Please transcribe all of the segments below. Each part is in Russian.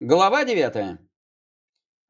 Глава 9.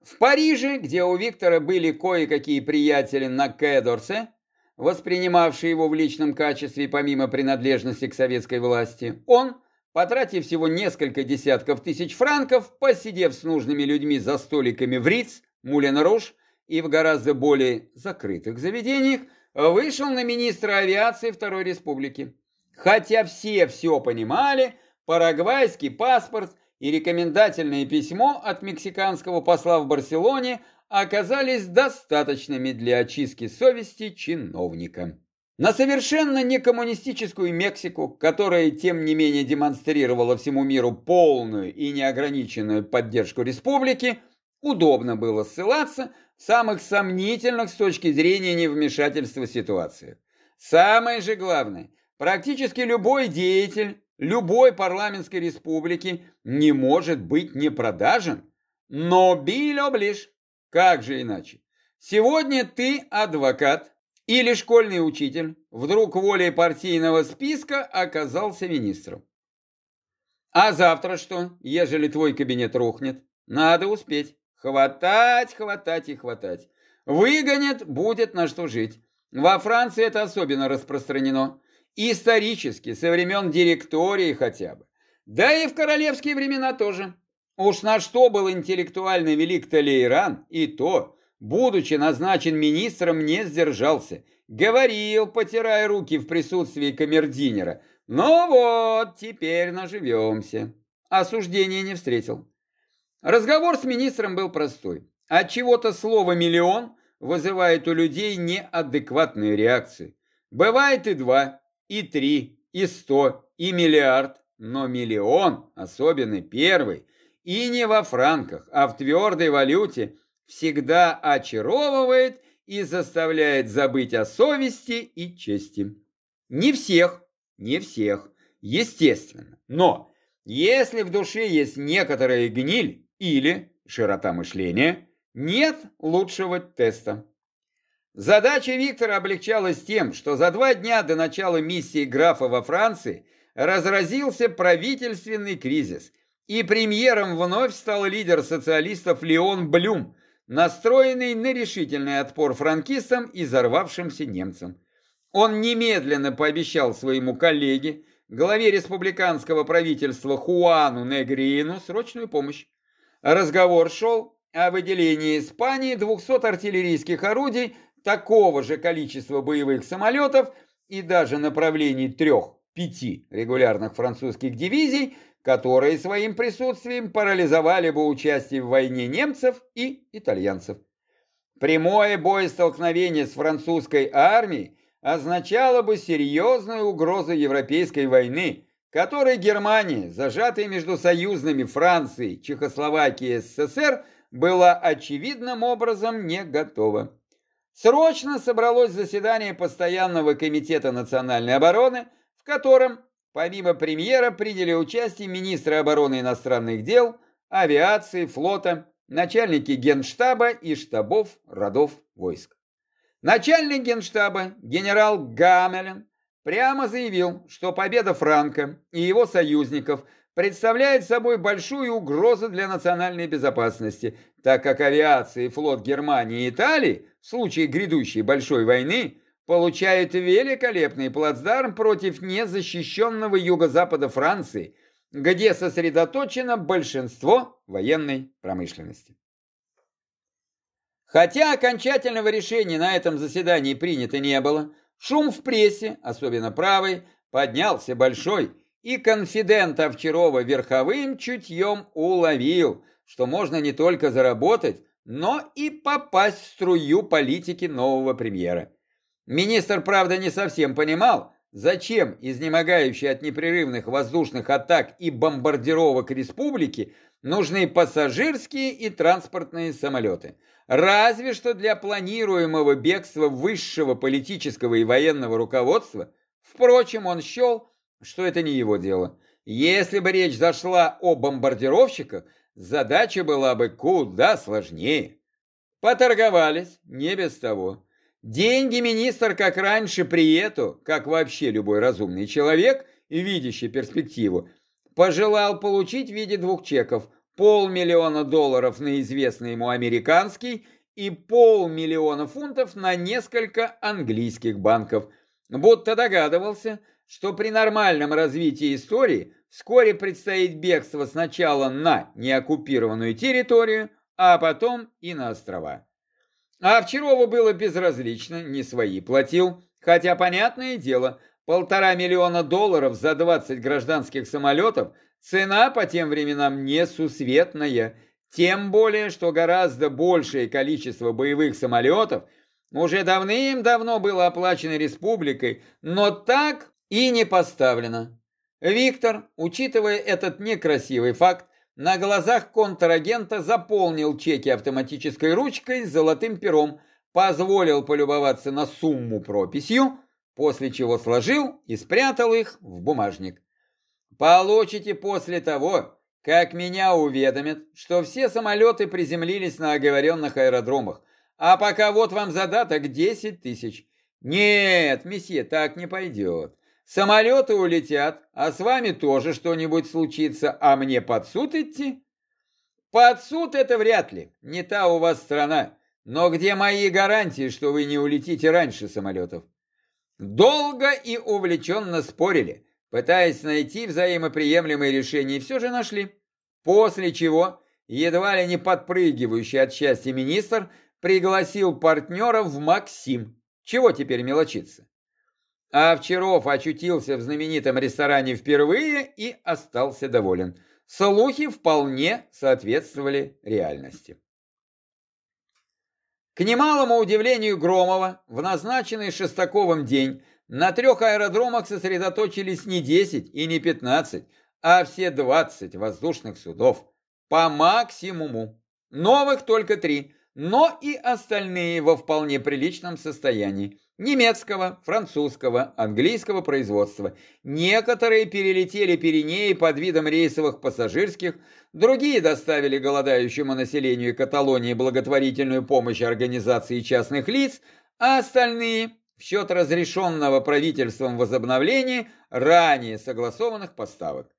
В Париже, где у Виктора были кое-какие приятели на Кэдорсе, воспринимавшие его в личном качестве помимо принадлежности к советской власти, он, потратив всего несколько десятков тысяч франков, посидев с нужными людьми за столиками в Риц, Мулен-Руш и в гораздо более закрытых заведениях, вышел на министра авиации Второй Республики. Хотя все все понимали, парагвайский паспорт – и рекомендательное письмо от мексиканского посла в Барселоне оказались достаточными для очистки совести чиновника. На совершенно некоммунистическую Мексику, которая тем не менее демонстрировала всему миру полную и неограниченную поддержку республики, удобно было ссылаться в самых сомнительных с точки зрения невмешательства ситуациях. Самое же главное, практически любой деятель, любой парламентской республики не может быть не продажен. Но биль оближ. Как же иначе? Сегодня ты адвокат или школьный учитель, вдруг волей партийного списка оказался министром. А завтра что, ежели твой кабинет рухнет? Надо успеть. Хватать, хватать и хватать. Выгонят, будет на что жить. Во Франции это особенно распространено. Исторически, со времен директории хотя бы. Да и в королевские времена тоже. Уж на что был интеллектуально велик Толейран, и то, будучи назначен министром, не сдержался. Говорил, потирая руки в присутствии камердинера. Ну вот, теперь наживемся. Осуждения не встретил. Разговор с министром был простой. От чего-то слово «миллион» вызывает у людей неадекватные реакции. Бывает и два и три, и сто, и миллиард, но миллион, особенно первый, и не во франках, а в твердой валюте, всегда очаровывает и заставляет забыть о совести и чести. Не всех, не всех, естественно, но если в душе есть некоторая гниль или широта мышления, нет лучшего теста. Задача Виктора облегчалась тем, что за два дня до начала миссии графа во Франции разразился правительственный кризис, и премьером вновь стал лидер социалистов Леон Блюм, настроенный на решительный отпор франкистам и взорвавшимся немцам. Он немедленно пообещал своему коллеге, главе республиканского правительства Хуану Негрину, срочную помощь. Разговор шел о выделении Испании 200 артиллерийских орудий такого же количества боевых самолетов и даже направлений трех-пяти регулярных французских дивизий, которые своим присутствием парализовали бы участие в войне немцев и итальянцев. Прямое боестолкновение с французской армией означало бы серьезную угрозу европейской войны, которой Германия, зажатая между союзными Францией, Чехословакией и СССР, была очевидным образом не готова. Срочно собралось заседание Постоянного комитета национальной обороны, в котором, помимо премьера, приняли участие министры обороны иностранных дел, авиации, флота, начальники генштаба и штабов родов войск. Начальник генштаба генерал Гамелин прямо заявил, что победа Франка и его союзников – представляет собой большую угрозу для национальной безопасности, так как авиация и флот Германии и Италии в случае грядущей большой войны получают великолепный плацдарм против незащищенного юго-запада Франции, где сосредоточено большинство военной промышленности. Хотя окончательного решения на этом заседании принято не было, шум в прессе, особенно правый, поднялся большой – и конфидент Овчарова верховым чутьем уловил, что можно не только заработать, но и попасть в струю политики нового премьера. Министр, правда, не совсем понимал, зачем изнемогающие от непрерывных воздушных атак и бомбардировок республики нужны пассажирские и транспортные самолеты. Разве что для планируемого бегства высшего политического и военного руководства. Впрочем, он счел, что это не его дело. Если бы речь зашла о бомбардировщиках, задача была бы куда сложнее. Поторговались, не без того. Деньги министр, как раньше, при эту, как вообще любой разумный человек, видящий перспективу, пожелал получить в виде двух чеков, полмиллиона долларов на известный ему американский и полмиллиона фунтов на несколько английских банков, будто догадывался, что при нормальном развитии истории вскоре предстоит бегство сначала на неоккупированную территорию, а потом и на острова. А Овчарову было безразлично, не свои платил, хотя, понятное дело, полтора миллиона долларов за 20 гражданских самолетов цена по тем временам несусветная, тем более, что гораздо большее количество боевых самолетов уже давным-давно было оплачено республикой, но так и не поставлено. Виктор, учитывая этот некрасивый факт, на глазах контрагента заполнил чеки автоматической ручкой с золотым пером, позволил полюбоваться на сумму прописью, после чего сложил и спрятал их в бумажник. Получите после того, как меня уведомят, что все самолеты приземлились на оговоренных аэродромах, а пока вот вам задаток 10 тысяч. Нет, месье, так не пойдет. Самолеты улетят, а с вами тоже что-нибудь случится, а мне под суд идти? Под суд это вряд ли, не та у вас страна. Но где мои гарантии, что вы не улетите раньше самолетов? Долго и увлеченно спорили, пытаясь найти взаимоприемлемые решения, и все же нашли. После чего, едва ли не подпрыгивающий от счастья министр, пригласил партнеров в Максим. Чего теперь мелочиться? А Овчаров очутился в знаменитом ресторане впервые и остался доволен. Слухи вполне соответствовали реальности. К немалому удивлению Громова, в назначенный Шестаковым день на трех аэродромах сосредоточились не 10 и не 15, а все 20 воздушных судов. По максимуму. Новых только три, но и остальные во вполне приличном состоянии немецкого, французского, английского производства. Некоторые перелетели Пиренеи под видом рейсовых пассажирских, другие доставили голодающему населению Каталонии благотворительную помощь организации частных лиц, а остальные в счет разрешенного правительством возобновления ранее согласованных поставок.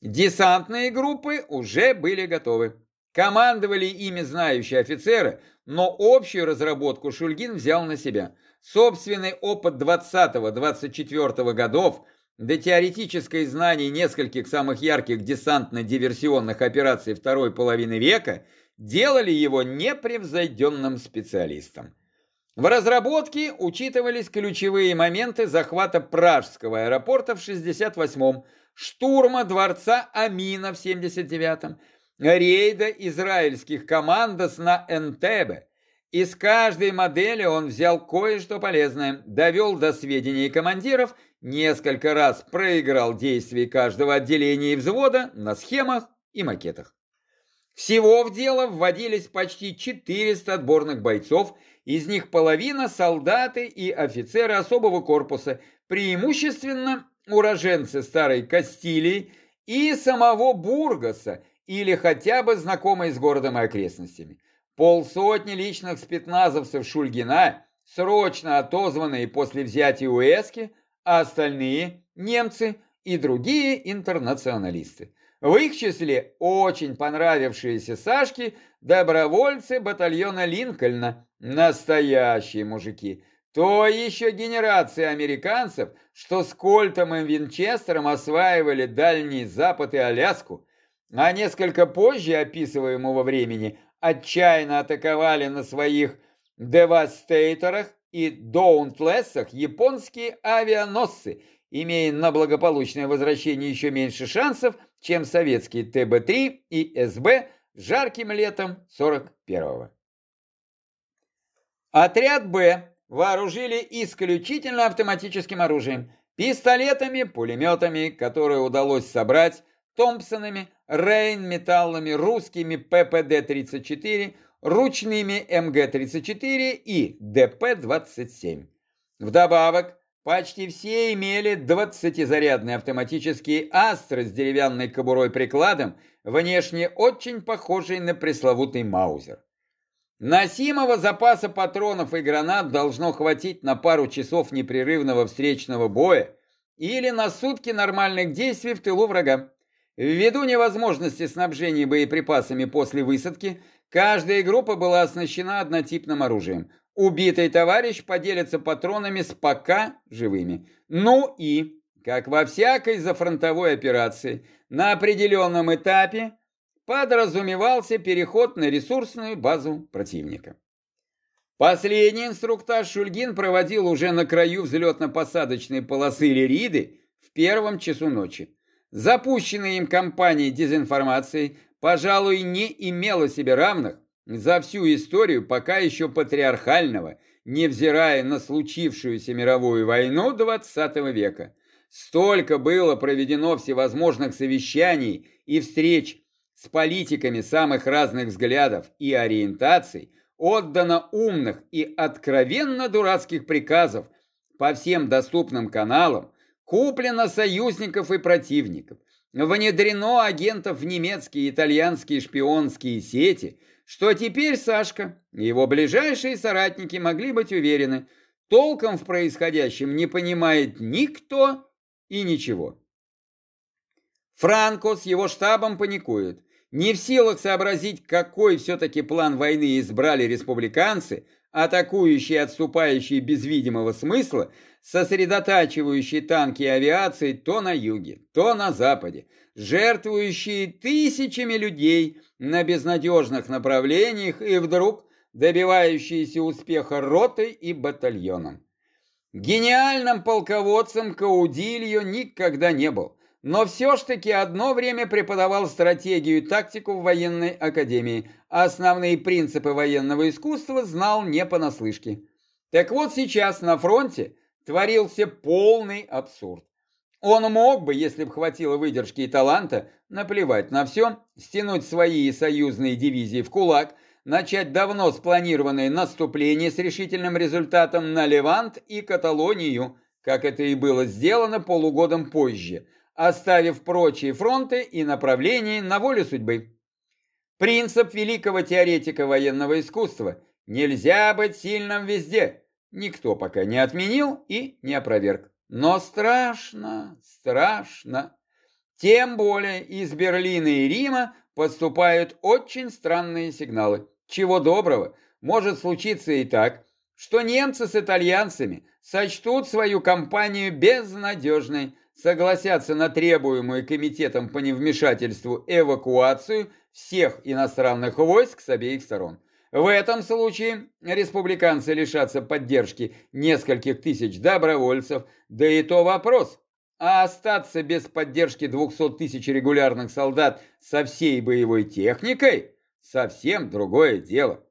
Десантные группы уже были готовы. Командовали ими знающие офицеры, но общую разработку Шульгин взял на себя – Собственный опыт 20-24 годов, да теоретическое знание нескольких самых ярких десантно-диверсионных операций второй половины века делали его непревзойденным специалистом. В разработке учитывались ключевые моменты захвата Пражского аэропорта в 68-м, штурма дворца Амина в 79-м, рейда израильских командос на Энтебе, из каждой модели он взял кое-что полезное, довел до сведений командиров, несколько раз проиграл действия каждого отделения и взвода на схемах и макетах. Всего в дело вводились почти 400 отборных бойцов, из них половина солдаты и офицеры особого корпуса, преимущественно уроженцы старой Кастилии и самого Бургаса или хотя бы знакомые с городом и окрестностями. Полсотни личных спецназовцев Шульгина, срочно отозванные после взятия Уэски, а остальные – немцы и другие интернационалисты. В их числе очень понравившиеся Сашке добровольцы батальона Линкольна, настоящие мужики. То еще генерации американцев, что с Кольтом и Винчестером осваивали Дальний Запад и Аляску, а несколько позже описываемого времени отчаянно атаковали на своих девастейторах и доунтлессах японские авианосцы, имея на благополучное возвращение еще меньше шансов, чем советские ТБ-3 и СБ жарким летом 41-го. Отряд «Б» вооружили исключительно автоматическим оружием, пистолетами, пулеметами, которые удалось собрать Томпсонами, Рейн-металлами, русскими ППД-34, ручными МГ-34 и ДП-27. Вдобавок, почти все имели 20-зарядные автоматические «Астры» с деревянной кобурой-прикладом, внешне очень похожий на пресловутый «Маузер». Носимого запаса патронов и гранат должно хватить на пару часов непрерывного встречного боя или на сутки нормальных действий в тылу врага. Ввиду невозможности снабжения боеприпасами после высадки, каждая группа была оснащена однотипным оружием. Убитый товарищ поделится патронами с пока живыми. Ну и, как во всякой зафронтовой операции, на определенном этапе подразумевался переход на ресурсную базу противника. Последний инструктаж Шульгин проводил уже на краю взлетно-посадочной полосы Лириды в первом часу ночи. Запущенная им кампания дезинформации, пожалуй, не имела себе равных за всю историю пока еще патриархального, невзирая на случившуюся мировую войну XX века. Столько было проведено всевозможных совещаний и встреч с политиками самых разных взглядов и ориентаций, отдано умных и откровенно дурацких приказов по всем доступным каналам, куплено союзников и противников, внедрено агентов в немецкие и итальянские шпионские сети, что теперь Сашка и его ближайшие соратники могли быть уверены, толком в происходящем не понимает никто и ничего. Франко с его штабом паникует. Не в силах сообразить, какой все-таки план войны избрали республиканцы, атакующие и отступающие без видимого смысла, сосредотачивающие танки и авиации то на юге, то на западе, жертвующие тысячами людей на безнадежных направлениях и вдруг добивающиеся успеха ротой и батальоном. Гениальным полководцем Каудильо никогда не был но все ж таки одно время преподавал стратегию и тактику в военной академии, а основные принципы военного искусства знал не понаслышке. Так вот сейчас на фронте творился полный абсурд. Он мог бы, если бы хватило выдержки и таланта, наплевать на все, стянуть свои союзные дивизии в кулак, начать давно спланированное наступление с решительным результатом на Левант и Каталонию, как это и было сделано полугодом позже – оставив прочие фронты и направления на волю судьбы. Принцип великого теоретика военного искусства «нельзя быть сильным везде» никто пока не отменил и не опроверг. Но страшно, страшно. Тем более из Берлина и Рима поступают очень странные сигналы. Чего доброго, может случиться и так, что немцы с итальянцами сочтут свою кампанию безнадежной, согласятся на требуемую комитетом по невмешательству эвакуацию всех иностранных войск с обеих сторон. В этом случае республиканцы лишатся поддержки нескольких тысяч добровольцев, да и то вопрос, а остаться без поддержки 200 тысяч регулярных солдат со всей боевой техникой – совсем другое дело.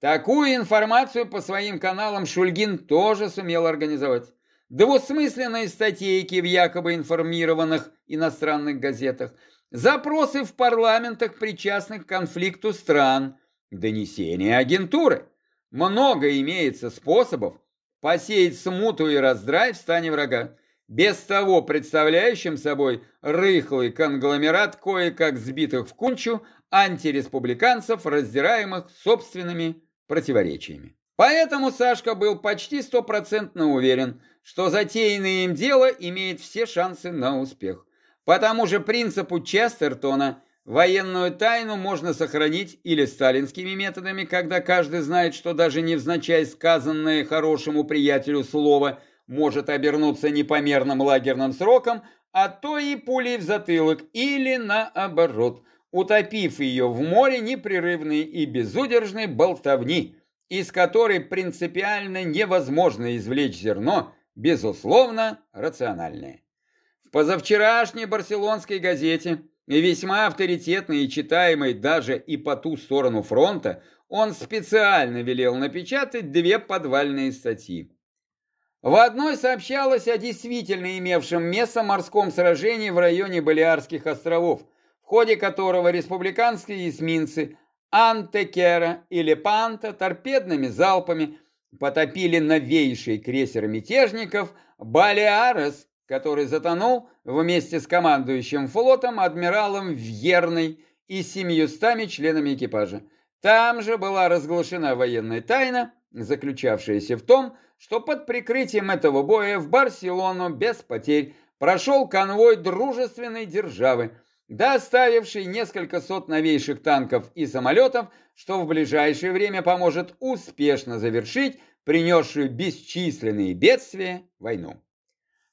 Такую информацию по своим каналам Шульгин тоже сумел организовать. Двусмысленные статейки в якобы информированных иностранных газетах, запросы в парламентах причастных к конфликту стран, донесения агентуры. Много имеется способов посеять смуту и раздрай в стане врага, без того представляющим собой рыхлый конгломерат кое-как сбитых в кунчу антиреспубликанцев, раздираемых собственными противоречиями. Поэтому Сашка был почти стопроцентно уверен, что затеянное им дело имеет все шансы на успех. По тому же принципу Честертона военную тайну можно сохранить или сталинскими методами, когда каждый знает, что даже невзначай сказанное хорошему приятелю слово может обернуться непомерным лагерным сроком, а то и пулей в затылок, или наоборот, утопив ее в море непрерывной и безудержной болтовни, из которой принципиально невозможно извлечь зерно, безусловно, рациональные. В позавчерашней барселонской газете, весьма авторитетной и читаемой даже и по ту сторону фронта, он специально велел напечатать две подвальные статьи. В одной сообщалось о действительно имевшем место морском сражении в районе Балиарских островов, в ходе которого республиканские эсминцы Антекера и Лепанта торпедными залпами потопили новейший крейсер мятежников Балиарес, который затонул вместе с командующим флотом адмиралом Вьерной и семьюстами членами экипажа. Там же была разглашена военная тайна, заключавшаяся в том, что под прикрытием этого боя в Барселону без потерь прошел конвой дружественной державы, доставивший несколько сот новейших танков и самолетов, что в ближайшее время поможет успешно завершить принесшую бесчисленные бедствия войну.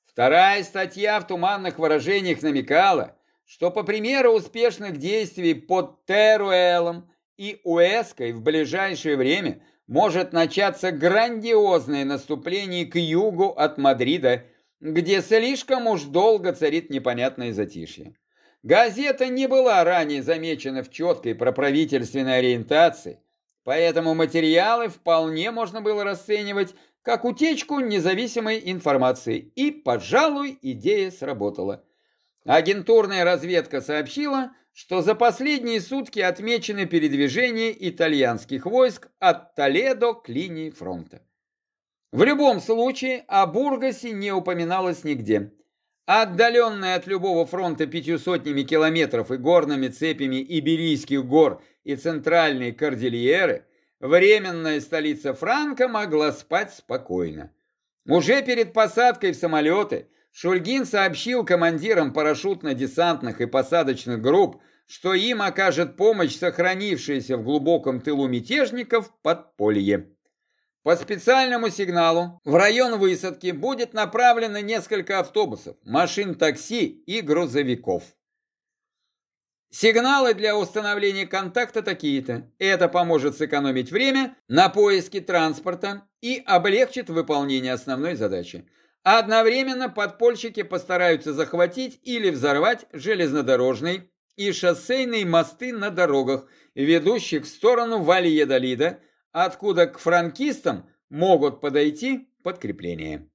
Вторая статья в туманных выражениях намекала, что по примеру успешных действий под Теруэлом и Уэской в ближайшее время может начаться грандиозное наступление к югу от Мадрида, где слишком уж долго царит непонятное затишье. Газета не была ранее замечена в четкой проправительственной ориентации, поэтому материалы вполне можно было расценивать как утечку независимой информации, и, пожалуй, идея сработала. Агентурная разведка сообщила, что за последние сутки отмечены передвижения итальянских войск от Толедо к линии фронта. В любом случае о Бургасе не упоминалось нигде – Отдаленная от любого фронта пятью сотнями километров и горными цепями Иберийских гор и центральной Кордильеры, временная столица Франка могла спать спокойно. Уже перед посадкой в самолеты Шульгин сообщил командирам парашютно-десантных и посадочных групп, что им окажет помощь сохранившаяся в глубоком тылу мятежников подполье. По специальному сигналу в район высадки будет направлено несколько автобусов, машин такси и грузовиков. Сигналы для установления контакта такие-то. Это поможет сэкономить время на поиске транспорта и облегчит выполнение основной задачи. Одновременно подпольщики постараются захватить или взорвать железнодорожные и шоссейные мосты на дорогах, ведущих в сторону Вальедолида, откуда к франкистам могут подойти подкрепления.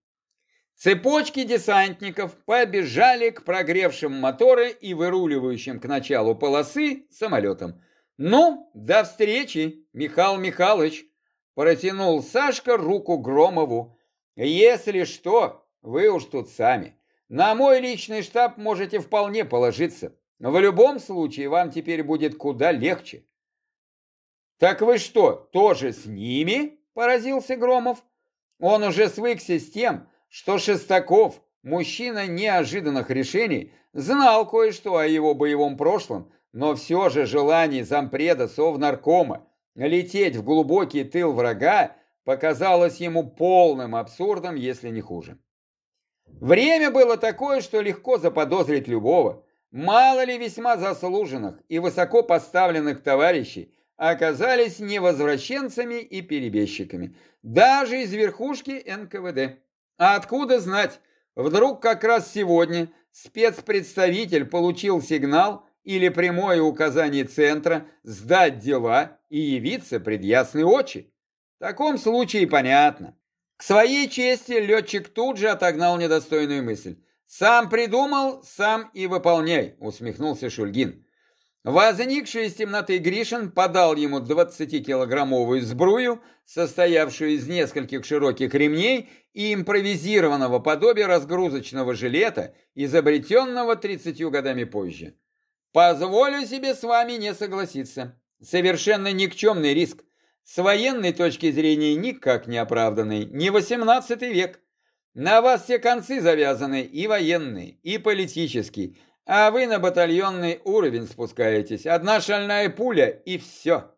Цепочки десантников побежали к прогревшим моторы и выруливающим к началу полосы самолетам. «Ну, до встречи, Михаил Михайлович!» Протянул Сашка руку Громову. «Если что, вы уж тут сами. На мой личный штаб можете вполне положиться. В любом случае вам теперь будет куда легче. «Так вы что, тоже с ними?» – поразился Громов. Он уже свыкся с тем, что Шестаков, мужчина неожиданных решений, знал кое-что о его боевом прошлом, но все же желание зампреда Совнаркома лететь в глубокий тыл врага показалось ему полным абсурдом, если не хуже. Время было такое, что легко заподозрить любого. Мало ли весьма заслуженных и высоко поставленных товарищей оказались невозвращенцами и перебежчиками, даже из верхушки НКВД. А откуда знать, вдруг как раз сегодня спецпредставитель получил сигнал или прямое указание центра сдать дела и явиться пред ясные очи. В таком случае понятно. К своей чести летчик тут же отогнал недостойную мысль. «Сам придумал, сам и выполняй», — усмехнулся Шульгин. Возникший из темноты Гришин подал ему 20-килограммовую сбрую, состоявшую из нескольких широких ремней и импровизированного подобия разгрузочного жилета, изобретенного 30 годами позже. Позволю себе с вами не согласиться. Совершенно никчемный риск. С военной точки зрения никак не оправданный. Не 18 век. На вас все концы завязаны, и военные, и политические, а вы на батальонный уровень спускаетесь. Одна шальная пуля и все.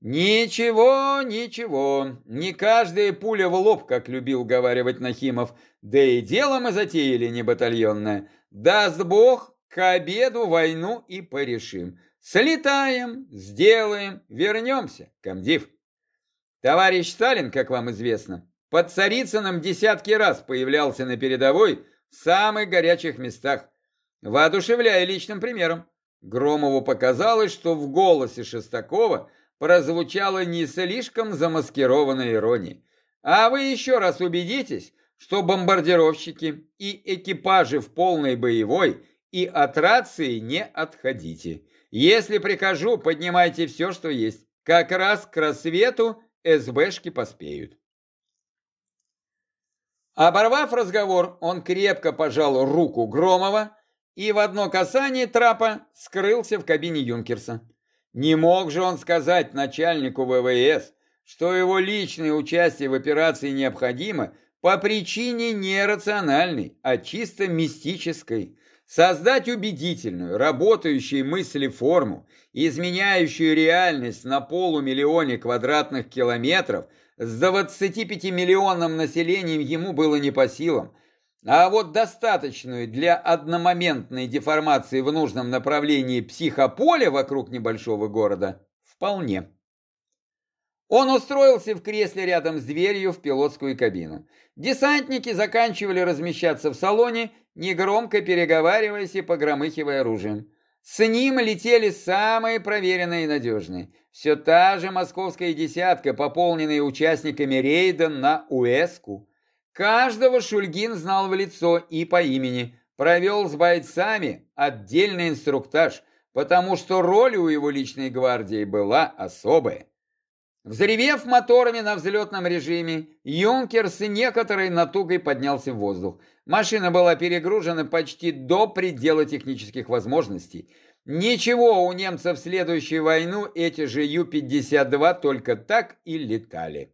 Ничего, ничего, не каждая пуля в лоб, как любил говаривать Нахимов. Да и дело мы затеяли не батальонное. Даст Бог, к обеду войну и порешим. Слетаем, сделаем, вернемся, комдив. Товарищ Сталин, как вам известно, под Царицыным десятки раз появлялся на передовой в самых горячих местах воодушевляя личным примером. Громову показалось, что в голосе Шестакова прозвучала не слишком замаскированная ирония. А вы еще раз убедитесь, что бомбардировщики и экипажи в полной боевой и от рации не отходите. Если прикажу, поднимайте все, что есть. Как раз к рассвету СБшки поспеют. Оборвав разговор, он крепко пожал руку Громова, и в одно касание трапа скрылся в кабине Юнкерса. Не мог же он сказать начальнику ВВС, что его личное участие в операции необходимо по причине не рациональной, а чисто мистической. Создать убедительную, работающую мысли форму, изменяющую реальность на полумиллионе квадратных километров с 25-миллионным населением ему было не по силам, а вот достаточную для одномоментной деформации в нужном направлении психополя вокруг небольшого города вполне. Он устроился в кресле рядом с дверью в пилотскую кабину. Десантники заканчивали размещаться в салоне, негромко переговариваясь и погромыхивая оружием. С ним летели самые проверенные и надежные. Все та же московская десятка, пополненная участниками рейда на Уэску. Каждого Шульгин знал в лицо и по имени. Провел с бойцами отдельный инструктаж, потому что роль у его личной гвардии была особая. Взревев моторами на взлетном режиме, Юнкер с некоторой натугой поднялся в воздух. Машина была перегружена почти до предела технических возможностей. Ничего, у немцев в следующую войну эти же Ю-52 только так и летали.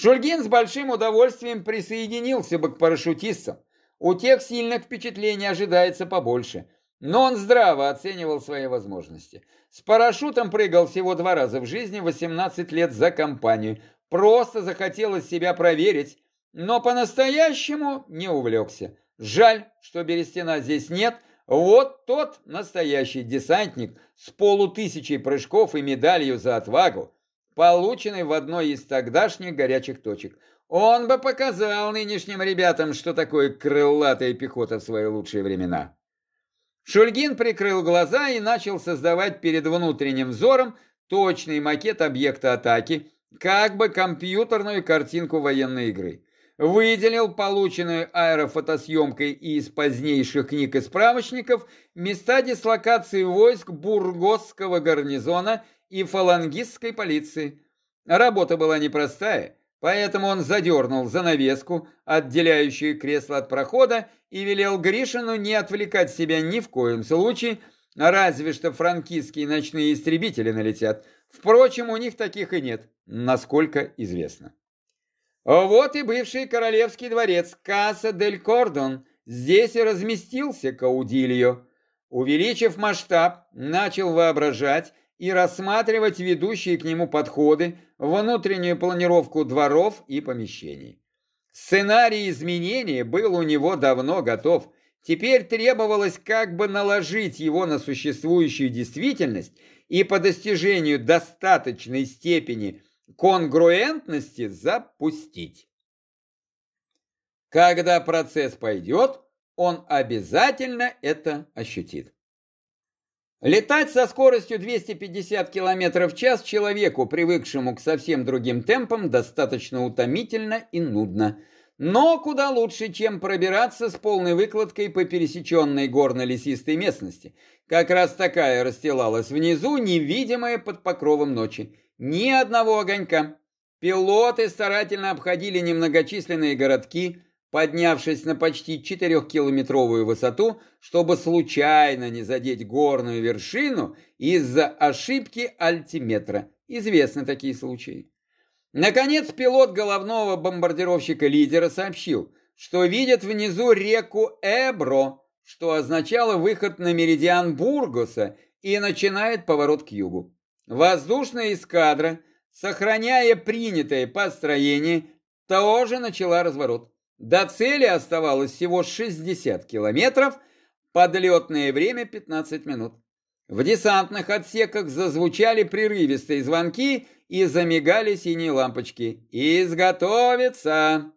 Шульгин с большим удовольствием присоединился бы к парашютистам. У тех сильных впечатлений ожидается побольше – но он здраво оценивал свои возможности. С парашютом прыгал всего два раза в жизни, 18 лет за компанию. Просто захотелось себя проверить, но по-настоящему не увлекся. Жаль, что Берестина здесь нет. Вот тот настоящий десантник с полутысячей прыжков и медалью за отвагу, полученный в одной из тогдашних горячих точек. Он бы показал нынешним ребятам, что такое крылатая пехота в свои лучшие времена. Шульгин прикрыл глаза и начал создавать перед внутренним взором точный макет объекта атаки, как бы компьютерную картинку военной игры. Выделил полученную аэрофотосъемкой из позднейших книг и справочников места дислокации войск Бургосского гарнизона и фалангистской полиции. Работа была непростая, Поэтому он задернул занавеску, отделяющую кресло от прохода, и велел Гришину не отвлекать себя ни в коем случае, разве что франкистские ночные истребители налетят. Впрочем, у них таких и нет, насколько известно. Вот и бывший королевский дворец Касса дель Кордон. Здесь и разместился Каудильо. Увеличив масштаб, начал воображать, и рассматривать ведущие к нему подходы, внутреннюю планировку дворов и помещений. Сценарий изменения был у него давно готов. Теперь требовалось как бы наложить его на существующую действительность и по достижению достаточной степени конгруентности запустить. Когда процесс пойдет, он обязательно это ощутит. Летать со скоростью 250 км в час человеку, привыкшему к совсем другим темпам, достаточно утомительно и нудно. Но куда лучше, чем пробираться с полной выкладкой по пересеченной горно-лесистой местности. Как раз такая расстилалась внизу, невидимая под покровом ночи. Ни одного огонька. Пилоты старательно обходили немногочисленные городки, поднявшись на почти четырехкилометровую высоту, чтобы случайно не задеть горную вершину из-за ошибки альтиметра. Известны такие случаи. Наконец, пилот головного бомбардировщика-лидера сообщил, что видит внизу реку Эбро, что означало выход на меридиан Бургоса и начинает поворот к югу. Воздушная эскадра, сохраняя принятое построение, тоже начала разворот. До цели оставалось всего 60 километров, подлетное время 15 минут. В десантных отсеках зазвучали прерывистые звонки и замигали синие лампочки. «Изготовиться!»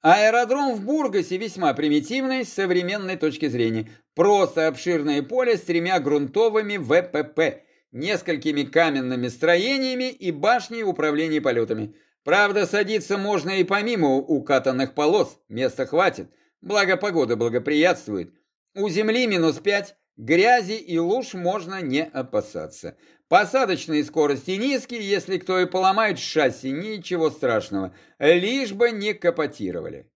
Аэродром в Бургасе весьма примитивный с современной точки зрения. Просто обширное поле с тремя грунтовыми ВПП, несколькими каменными строениями и башней управления полетами – Правда, садиться можно и помимо укатанных полос, места хватит, благо погода благоприятствует. У земли минус пять, грязи и луж можно не опасаться. Посадочные скорости низкие, если кто и поломает шасси, ничего страшного, лишь бы не капотировали.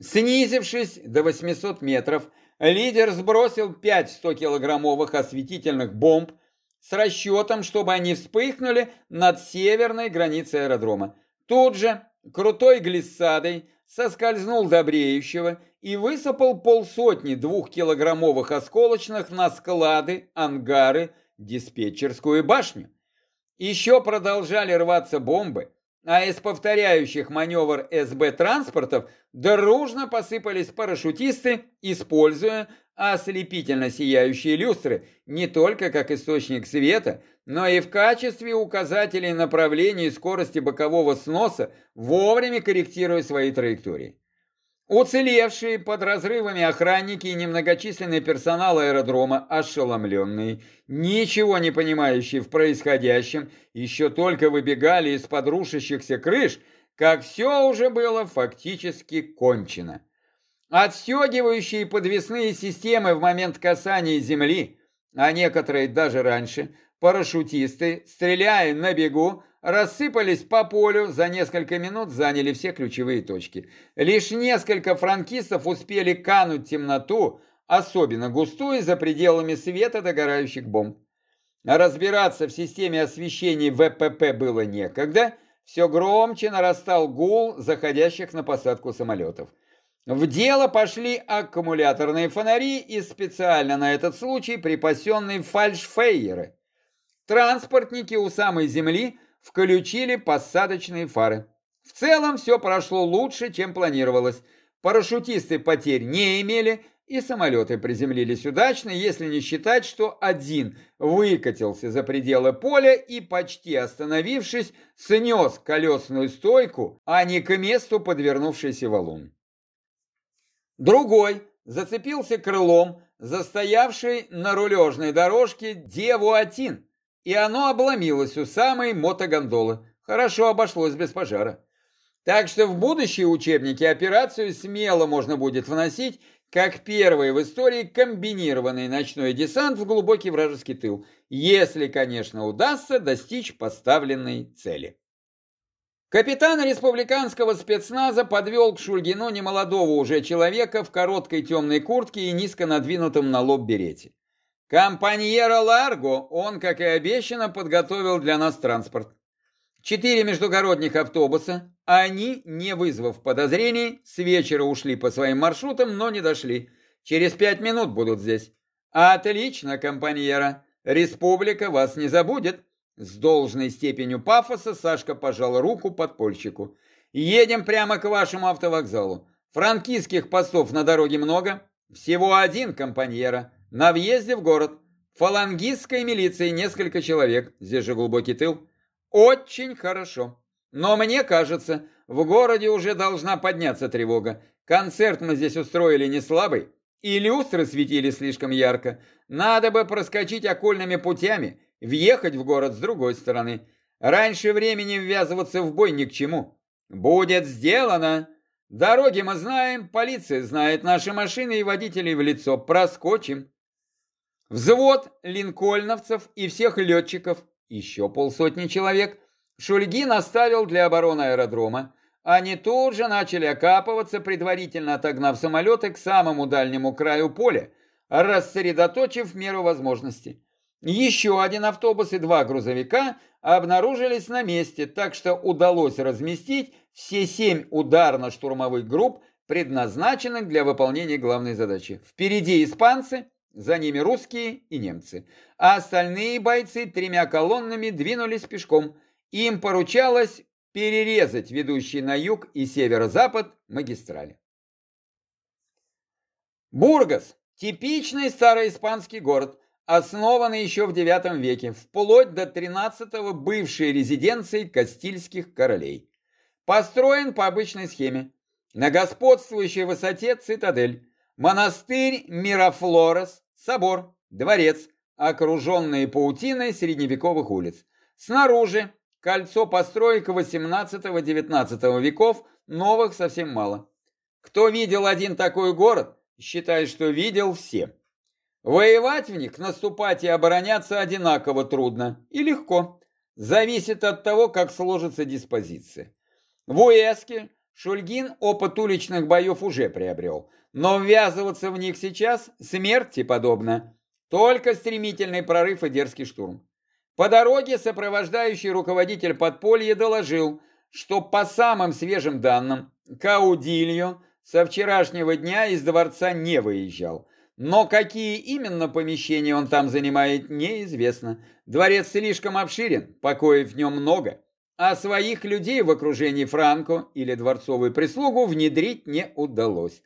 Снизившись до 800 метров, лидер сбросил 5 100-килограммовых осветительных бомб с расчетом, чтобы они вспыхнули над северной границей аэродрома. Тут же, крутой глиссадой, соскользнул до и высыпал полсотни двухкилограммовых осколочных на склады, ангары, диспетчерскую башню. Еще продолжали рваться бомбы, а из повторяющих маневр СБ транспортов дружно посыпались парашютисты, используя ослепительно сияющие люстры не только как источник света, но и в качестве указателей направления и скорости бокового сноса, вовремя корректируя свои траектории. Уцелевшие под разрывами охранники и немногочисленный персонал аэродрома, ошеломленные, ничего не понимающие в происходящем, еще только выбегали из-под рушащихся крыш, как все уже было фактически кончено. Отстегивающие подвесные системы в момент касания земли, а некоторые даже раньше, парашютисты, стреляя на бегу, рассыпались по полю, за несколько минут заняли все ключевые точки. Лишь несколько франкистов успели кануть темноту, особенно густую, за пределами света догорающих бомб. Разбираться в системе освещения ВПП было некогда, все громче нарастал гул заходящих на посадку самолетов. В дело пошли аккумуляторные фонари и специально на этот случай припасенные фальшфейеры. Транспортники у самой земли – включили посадочные фары. В целом все прошло лучше, чем планировалось. Парашютисты потерь не имели, и самолеты приземлились удачно, если не считать, что один выкатился за пределы поля и, почти остановившись, снес колесную стойку, а не к месту подвернувшийся валун. Другой зацепился крылом, застоявший на рулежной дорожке Деву-1, и оно обломилось у самой мотогондолы. Хорошо обошлось без пожара. Так что в будущие учебники операцию смело можно будет вносить как первый в истории комбинированный ночной десант в глубокий вражеский тыл, если, конечно, удастся достичь поставленной цели. Капитан республиканского спецназа подвел к Шульгину немолодого уже человека в короткой темной куртке и низко надвинутом на лоб берете. Компаньера Ларго он, как и обещано, подготовил для нас транспорт. Четыре междугородних автобуса, они, не вызвав подозрений, с вечера ушли по своим маршрутам, но не дошли. Через пять минут будут здесь. Отлично, компаньера. Республика вас не забудет. С должной степенью пафоса Сашка пожал руку подпольщику. Едем прямо к вашему автовокзалу. Франкистских постов на дороге много. Всего один, компаньера. На въезде в город. Фалангистской милиции несколько человек. Здесь же глубокий тыл. Очень хорошо. Но мне кажется, в городе уже должна подняться тревога. Концерт мы здесь устроили не слабый. И люстры светили слишком ярко. Надо бы проскочить окольными путями, въехать в город с другой стороны. Раньше времени ввязываться в бой ни к чему. Будет сделано. Дороги мы знаем, полиция знает наши машины и водителей в лицо. Проскочим. Взвод линкольновцев и всех летчиков, еще полсотни человек, Шульгин оставил для обороны аэродрома. Они тут же начали окапываться, предварительно отогнав самолеты к самому дальнему краю поля, рассредоточив меру возможности. Еще один автобус и два грузовика обнаружились на месте, так что удалось разместить все семь ударно-штурмовых групп, предназначенных для выполнения главной задачи. Впереди испанцы, за ними русские и немцы. А остальные бойцы тремя колоннами двинулись пешком. Им поручалось перерезать ведущие на юг и северо-запад магистрали. Бургас – типичный староиспанский город, основанный еще в IX веке, вплоть до XIII бывшей резиденцией Кастильских королей. Построен по обычной схеме. На господствующей высоте цитадель, Монастырь Мирафлорес, собор, дворец, окруженные паутиной средневековых улиц. Снаружи кольцо построек 18-19 веков, новых совсем мало. Кто видел один такой город, считает, что видел все. Воевать в них, наступать и обороняться одинаково трудно и легко. Зависит от того, как сложится диспозиция. В Уэске Шульгин опыт уличных боев уже приобрел – но ввязываться в них сейчас смерти подобно. Только стремительный прорыв и дерзкий штурм. По дороге сопровождающий руководитель подполья доложил, что по самым свежим данным Каудильо со вчерашнего дня из дворца не выезжал. Но какие именно помещения он там занимает, неизвестно. Дворец слишком обширен, покоев в нем много, а своих людей в окружении Франко или дворцовую прислугу внедрить не удалось.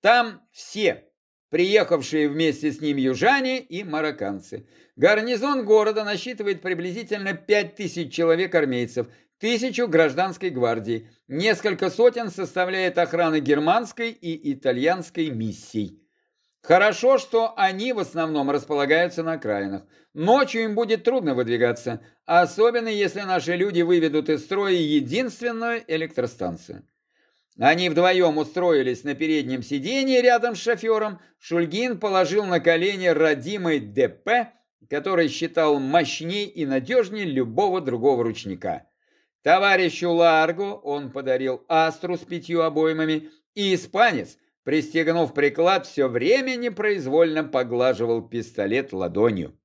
Там все, приехавшие вместе с ним южане и марокканцы. Гарнизон города насчитывает приблизительно 5000 человек-армейцев, тысячу гражданской гвардии, несколько сотен составляет охрана германской и итальянской миссий. Хорошо, что они в основном располагаются на окраинах. Ночью им будет трудно выдвигаться, особенно если наши люди выведут из строя единственную электростанцию. Они вдвоем устроились на переднем сиденье рядом с шофером. Шульгин положил на колени родимый ДП, который считал мощней и надежнее любого другого ручника. Товарищу Ларгу он подарил астру с пятью обоймами, и испанец Пристегнув приклад, все время непроизвольно поглаживал пистолет ладонью.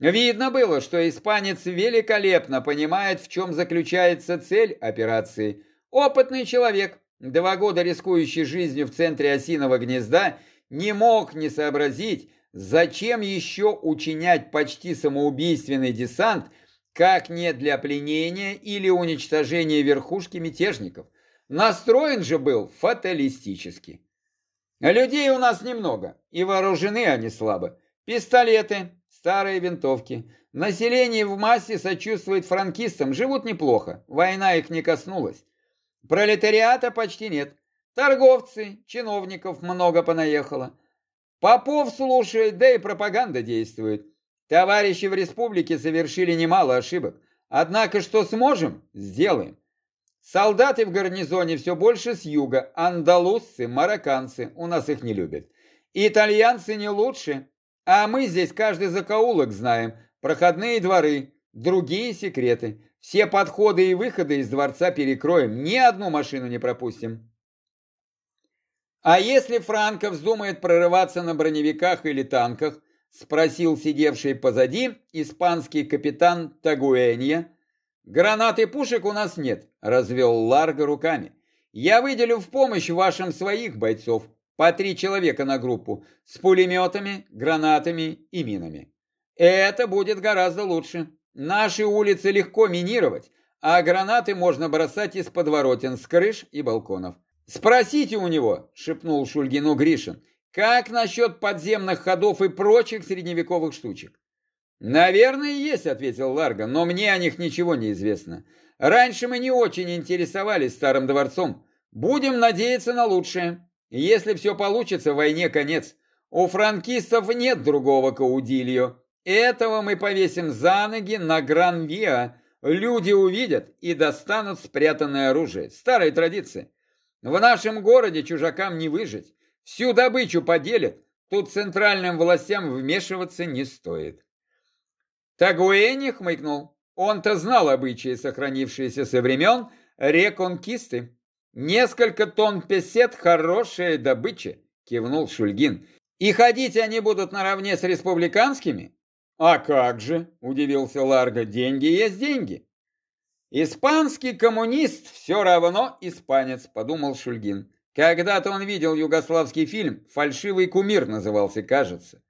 Видно было, что испанец великолепно понимает, в чем заключается цель операции. Опытный человек, два года рискующий жизнью в центре осиного гнезда, не мог не сообразить, зачем еще учинять почти самоубийственный десант, как не для пленения или уничтожения верхушки мятежников. Настроен же был фаталистически. Людей у нас немного, и вооружены они слабо. Пистолеты, старые винтовки. Население в массе сочувствует франкистам, живут неплохо, война их не коснулась. Пролетариата почти нет. Торговцы, чиновников много понаехало. Попов слушает, да и пропаганда действует. Товарищи в республике совершили немало ошибок. Однако, что сможем, сделаем. Солдаты в гарнизоне все больше с юга, андалузцы, марокканцы, у нас их не любят. Итальянцы не лучше, а мы здесь каждый закоулок знаем, проходные дворы, другие секреты. Все подходы и выходы из дворца перекроем, ни одну машину не пропустим. А если Франко вздумает прорываться на броневиках или танках, спросил сидевший позади испанский капитан Тагуэнья, «Гранат и пушек у нас нет», — развел Ларго руками. «Я выделю в помощь вашим своих бойцов, по три человека на группу, с пулеметами, гранатами и минами. Это будет гораздо лучше. Наши улицы легко минировать, а гранаты можно бросать из подворотен, с крыш и балконов. «Спросите у него», — шепнул Шульгину Гришин, «как насчет подземных ходов и прочих средневековых штучек?» «Наверное, есть», — ответил Ларго, — «но мне о них ничего не известно. Раньше мы не очень интересовались старым дворцом. Будем надеяться на лучшее. Если все получится, войне конец. У франкистов нет другого Каудильо. Этого мы повесим за ноги на Гран-Виа. Люди увидят и достанут спрятанное оружие. Старая традиция. В нашем городе чужакам не выжить. Всю добычу поделят. Тут центральным властям вмешиваться не стоит. Тагуэни хмыкнул. Он-то знал обычаи, сохранившиеся со времен реконкисты. Несколько тонн песет – хорошая добыча, кивнул Шульгин. И ходить они будут наравне с республиканскими? А как же, удивился Ларго, деньги есть деньги. Испанский коммунист все равно испанец, подумал Шульгин. Когда-то он видел югославский фильм «Фальшивый кумир» назывался, кажется.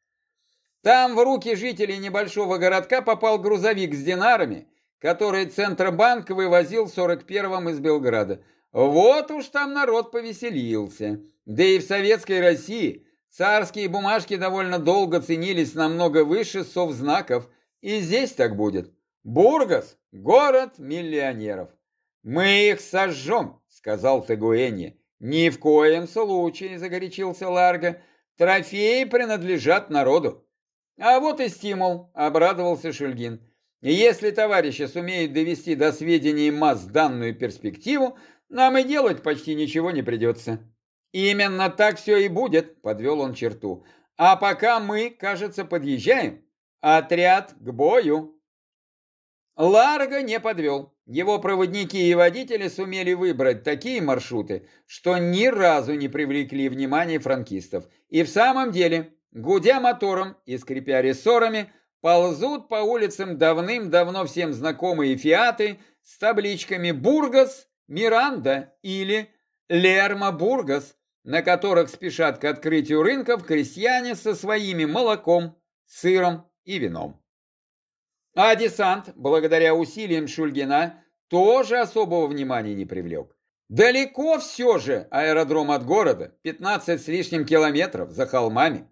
Там в руки жителей небольшого городка попал грузовик с динарами, который Центробанк вывозил в 41-м из Белграда. Вот уж там народ повеселился. Да и в советской России царские бумажки довольно долго ценились намного выше совзнаков. И здесь так будет. Бургас – город миллионеров. «Мы их сожжем», – сказал Тагуэни. «Ни в коем случае», – загорячился Ларго. «Трофеи принадлежат народу». А вот и стимул, обрадовался Шульгин. Если товарищи сумеют довести до сведений масс данную перспективу, нам и делать почти ничего не придется. Именно так все и будет, подвел он черту. А пока мы, кажется, подъезжаем. Отряд к бою. Ларго не подвел. Его проводники и водители сумели выбрать такие маршруты, что ни разу не привлекли внимание франкистов. И в самом деле гудя мотором и скрипя рессорами, ползут по улицам давным-давно всем знакомые фиаты с табличками «Бургас», «Миранда» или «Лерма Бургас», на которых спешат к открытию рынков крестьяне со своими молоком, сыром и вином. А десант, благодаря усилиям Шульгина, тоже особого внимания не привлек. Далеко все же аэродром от города, 15 с лишним километров за холмами.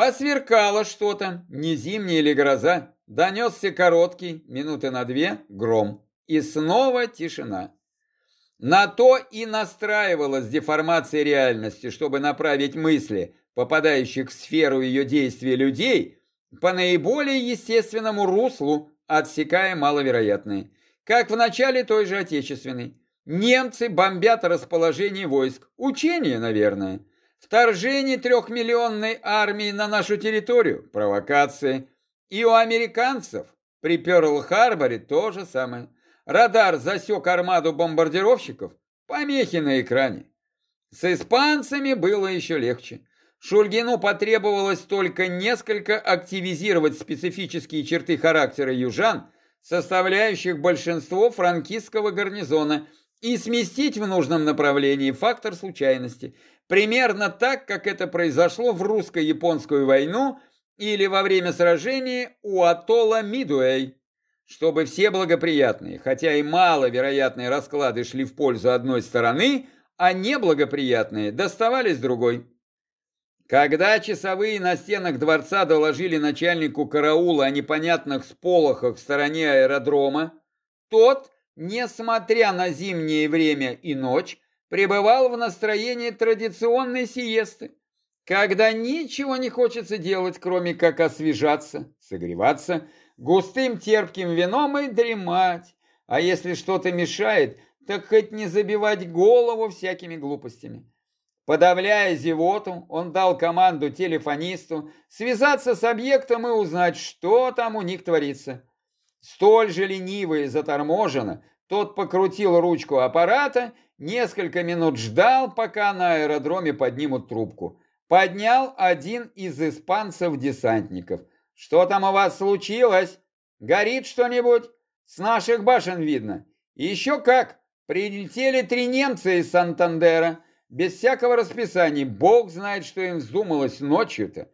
Посверкало что-то, не зимняя или гроза, донесся короткий, минуты на две, гром. И снова тишина. На то и настраивалась деформация реальности, чтобы направить мысли, попадающих в сферу ее действия людей, по наиболее естественному руслу, отсекая маловероятные. Как в начале той же Отечественной. Немцы бомбят расположение войск. Учение, наверное. Вторжение трехмиллионной армии на нашу территорию. Провокация. И у американцев при Пёрл-Харборе то же самое. Радар засек армаду бомбардировщиков. Помехи на экране. С испанцами было еще легче. Шульгину потребовалось только несколько активизировать специфические черты характера южан, составляющих большинство франкистского гарнизона, и сместить в нужном направлении фактор случайности, примерно так, как это произошло в русско-японскую войну или во время сражения у атолла Мидуэй, чтобы все благоприятные, хотя и маловероятные расклады шли в пользу одной стороны, а неблагоприятные доставались другой. Когда часовые на стенах дворца доложили начальнику караула о непонятных сполохах в стороне аэродрома, тот, несмотря на зимнее время и ночь, пребывал в настроении традиционной сиесты, когда ничего не хочется делать, кроме как освежаться, согреваться, густым терпким вином и дремать, а если что-то мешает, так хоть не забивать голову всякими глупостями. Подавляя зевоту, он дал команду телефонисту связаться с объектом и узнать, что там у них творится. Столь же лениво и заторможенно тот покрутил ручку аппарата, несколько минут ждал, пока на аэродроме поднимут трубку. Поднял один из испанцев-десантников. «Что там у вас случилось? Горит что-нибудь? С наших башен видно. Еще как! Прилетели три немца из Сантандера» без всякого расписания. Бог знает, что им вздумалось ночью-то.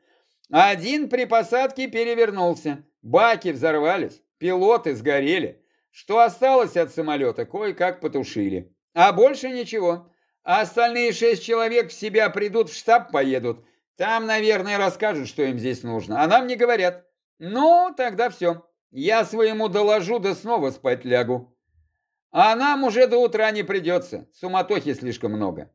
Один при посадке перевернулся, баки взорвались, пилоты сгорели. Что осталось от самолета, кое-как потушили. А больше ничего. А остальные шесть человек в себя придут, в штаб поедут. Там, наверное, расскажут, что им здесь нужно. А нам не говорят. Ну, тогда все. Я своему доложу, да снова спать лягу. А нам уже до утра не придется. Суматохи слишком много.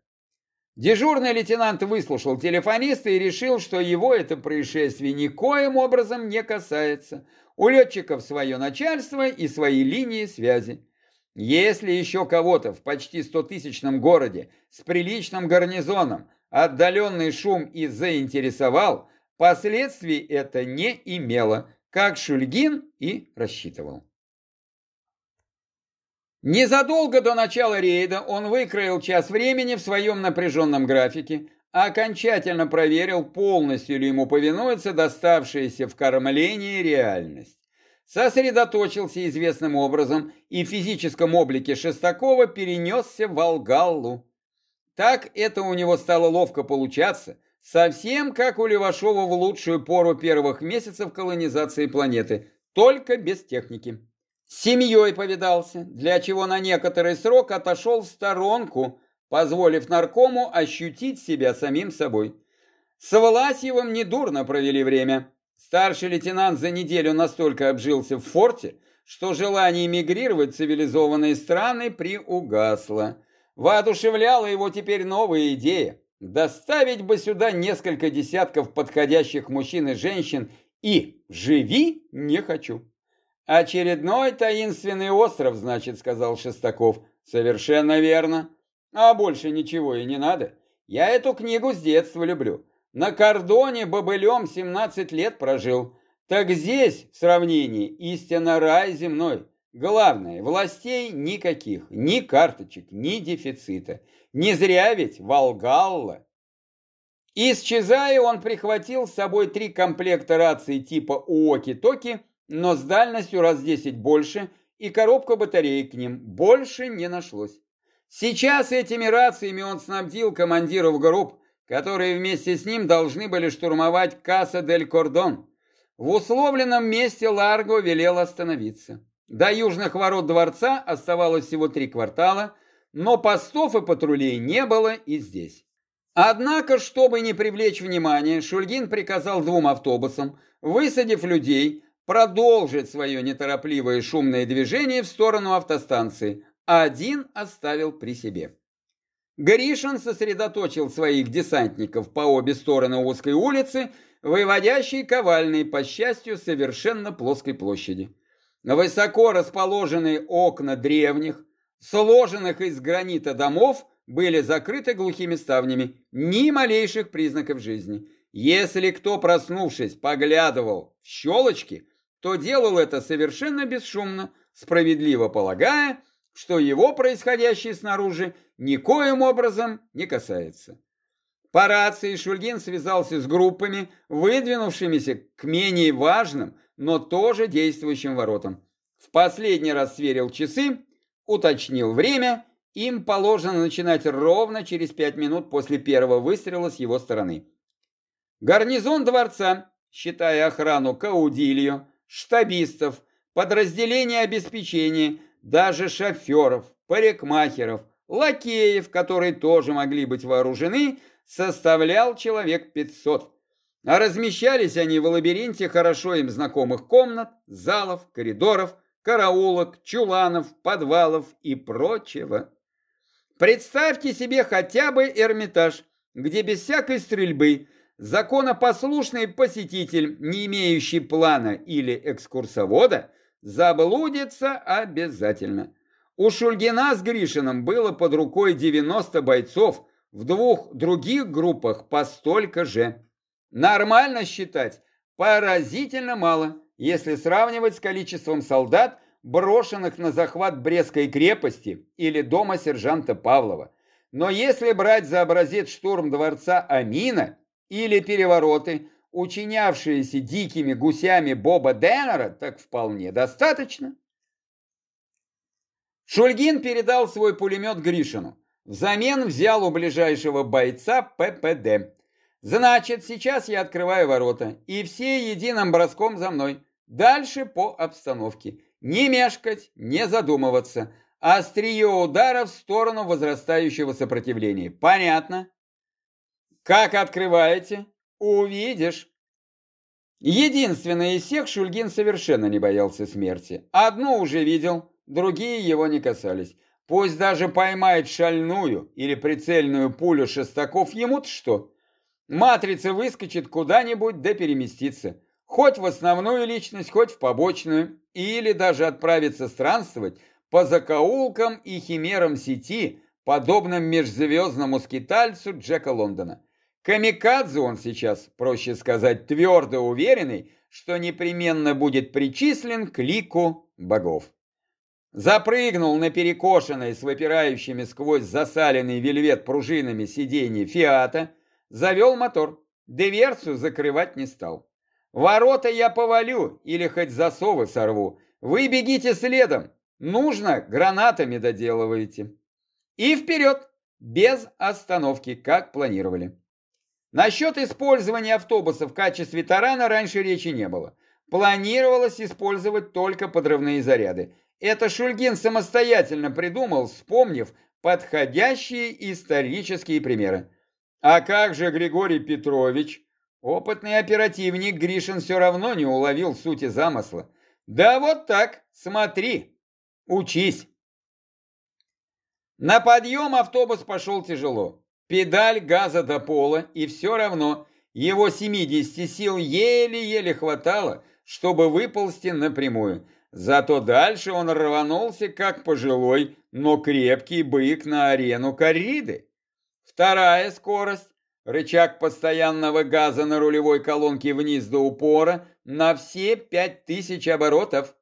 Дежурный лейтенант выслушал телефониста и решил, что его это происшествие никоим образом не касается. У летчиков свое начальство и свои линии связи. Если еще кого-то в почти стотысячном городе с приличным гарнизоном отдаленный шум и заинтересовал, последствий это не имело, как Шульгин и рассчитывал. Незадолго до начала рейда он выкроил час времени в своем напряженном графике, окончательно проверил, полностью ли ему повинуется доставшаяся в кормлении реальность. Сосредоточился известным образом и в физическом облике Шестакова перенесся в Алгаллу. Так это у него стало ловко получаться, совсем как у Левашова в лучшую пору первых месяцев колонизации планеты, только без техники. С семьей повидался, для чего на некоторый срок отошел в сторонку, позволив наркому ощутить себя самим собой. С Власьевым недурно провели время. Старший лейтенант за неделю настолько обжился в форте, что желание эмигрировать в цивилизованные страны приугасло. Воодушевляла его теперь новая идея. Доставить бы сюда несколько десятков подходящих мужчин и женщин и «живи не хочу». «Очередной таинственный остров, значит», — сказал Шестаков. «Совершенно верно. А больше ничего и не надо. Я эту книгу с детства люблю. На кордоне бобылем 17 лет прожил. Так здесь, в сравнении, истинно рай земной. Главное, властей никаких, ни карточек, ни дефицита. Не зря ведь Волгалла. Исчезая, он прихватил с собой три комплекта раций типа Уоки-Токи, но с дальностью раз 10 больше и коробку батареек к ним. Больше не нашлось. Сейчас этими рациями он снабдил командиров групп, которые вместе с ним должны были штурмовать Касса дель Кордон. В условленном месте Ларго велел остановиться. До южных ворот дворца оставалось всего три квартала, но постов и патрулей не было и здесь. Однако, чтобы не привлечь внимание, Шульгин приказал двум автобусам, высадив людей, продолжить свое неторопливое шумное движение в сторону автостанции, а один оставил при себе. Гришин сосредоточил своих десантников по обе стороны узкой улицы, выводящей ковальной, по счастью, совершенно плоской площади. Высоко расположенные окна древних, сложенных из гранита домов, были закрыты глухими ставнями, ни малейших признаков жизни. Если кто, проснувшись, поглядывал в щелочки, то делал это совершенно бесшумно, справедливо полагая, что его происходящее снаружи никоим образом не касается. По рации Шульгин связался с группами, выдвинувшимися к менее важным, но тоже действующим воротам. В последний раз сверил часы, уточнил время, им положено начинать ровно через пять минут после первого выстрела с его стороны. Гарнизон дворца, считая охрану Каудилью, штабистов, подразделения обеспечения, даже шоферов, парикмахеров, лакеев, которые тоже могли быть вооружены, составлял человек 500. А размещались они в лабиринте хорошо им знакомых комнат, залов, коридоров, караулок, чуланов, подвалов и прочего. Представьте себе хотя бы Эрмитаж, где без всякой стрельбы законопослушный посетитель, не имеющий плана или экскурсовода, заблудится обязательно. У Шульгина с Гришиным было под рукой 90 бойцов, в двух других группах по столько же. Нормально считать поразительно мало, если сравнивать с количеством солдат, брошенных на захват Брестской крепости или дома сержанта Павлова. Но если брать за образец штурм дворца Амина или перевороты, учинявшиеся дикими гусями Боба Деннера, так вполне достаточно. Шульгин передал свой пулемет Гришину. Взамен взял у ближайшего бойца ППД. Значит, сейчас я открываю ворота, и все единым броском за мной. Дальше по обстановке. Не мешкать, не задумываться. Острие удара в сторону возрастающего сопротивления. Понятно? Как открываете? Увидишь. Единственный из всех Шульгин совершенно не боялся смерти. Одну уже видел, другие его не касались. Пусть даже поймает шальную или прицельную пулю Шестаков, ему-то что? Матрица выскочит куда-нибудь да переместится. Хоть в основную личность, хоть в побочную. Или даже отправиться странствовать по закоулкам и химерам сети, подобным межзвездному скитальцу Джека Лондона. Камикадзе он сейчас, проще сказать, твердо уверенный, что непременно будет причислен к лику богов. Запрыгнул на перекошенное с выпирающими сквозь засаленный вельвет пружинами сиденье Фиата, завел мотор, диверсию закрывать не стал. Ворота я повалю или хоть засовы сорву, вы бегите следом, нужно, гранатами доделываете. И вперед, без остановки, как планировали. Насчет использования автобуса в качестве тарана раньше речи не было. Планировалось использовать только подрывные заряды. Это Шульгин самостоятельно придумал, вспомнив подходящие исторические примеры. А как же Григорий Петрович? Опытный оперативник Гришин все равно не уловил сути замысла. Да вот так, смотри, учись. На подъем автобус пошел тяжело. Педаль газа до пола, и все равно его 70 сил еле-еле хватало, чтобы выползти напрямую. Зато дальше он рванулся, как пожилой, но крепкий бык на арену корриды. Вторая скорость, рычаг постоянного газа на рулевой колонке вниз до упора на все 5000 оборотов.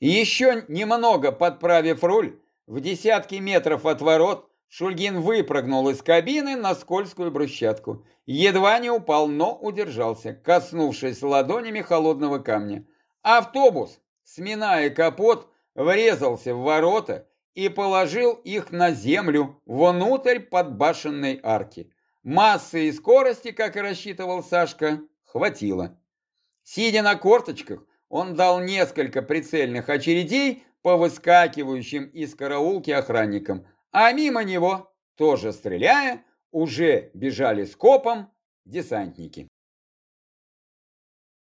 Еще немного подправив руль, в десятки метров от ворот Шульгин выпрыгнул из кабины на скользкую брусчатку. Едва не упал, но удержался, коснувшись ладонями холодного камня. Автобус, сминая капот, врезался в ворота и положил их на землю внутрь подбашенной арки. Массы и скорости, как и рассчитывал Сашка, хватило. Сидя на корточках, он дал несколько прицельных очередей по выскакивающим из караулки охранникам, а мимо него, тоже стреляя, уже бежали скопом десантники.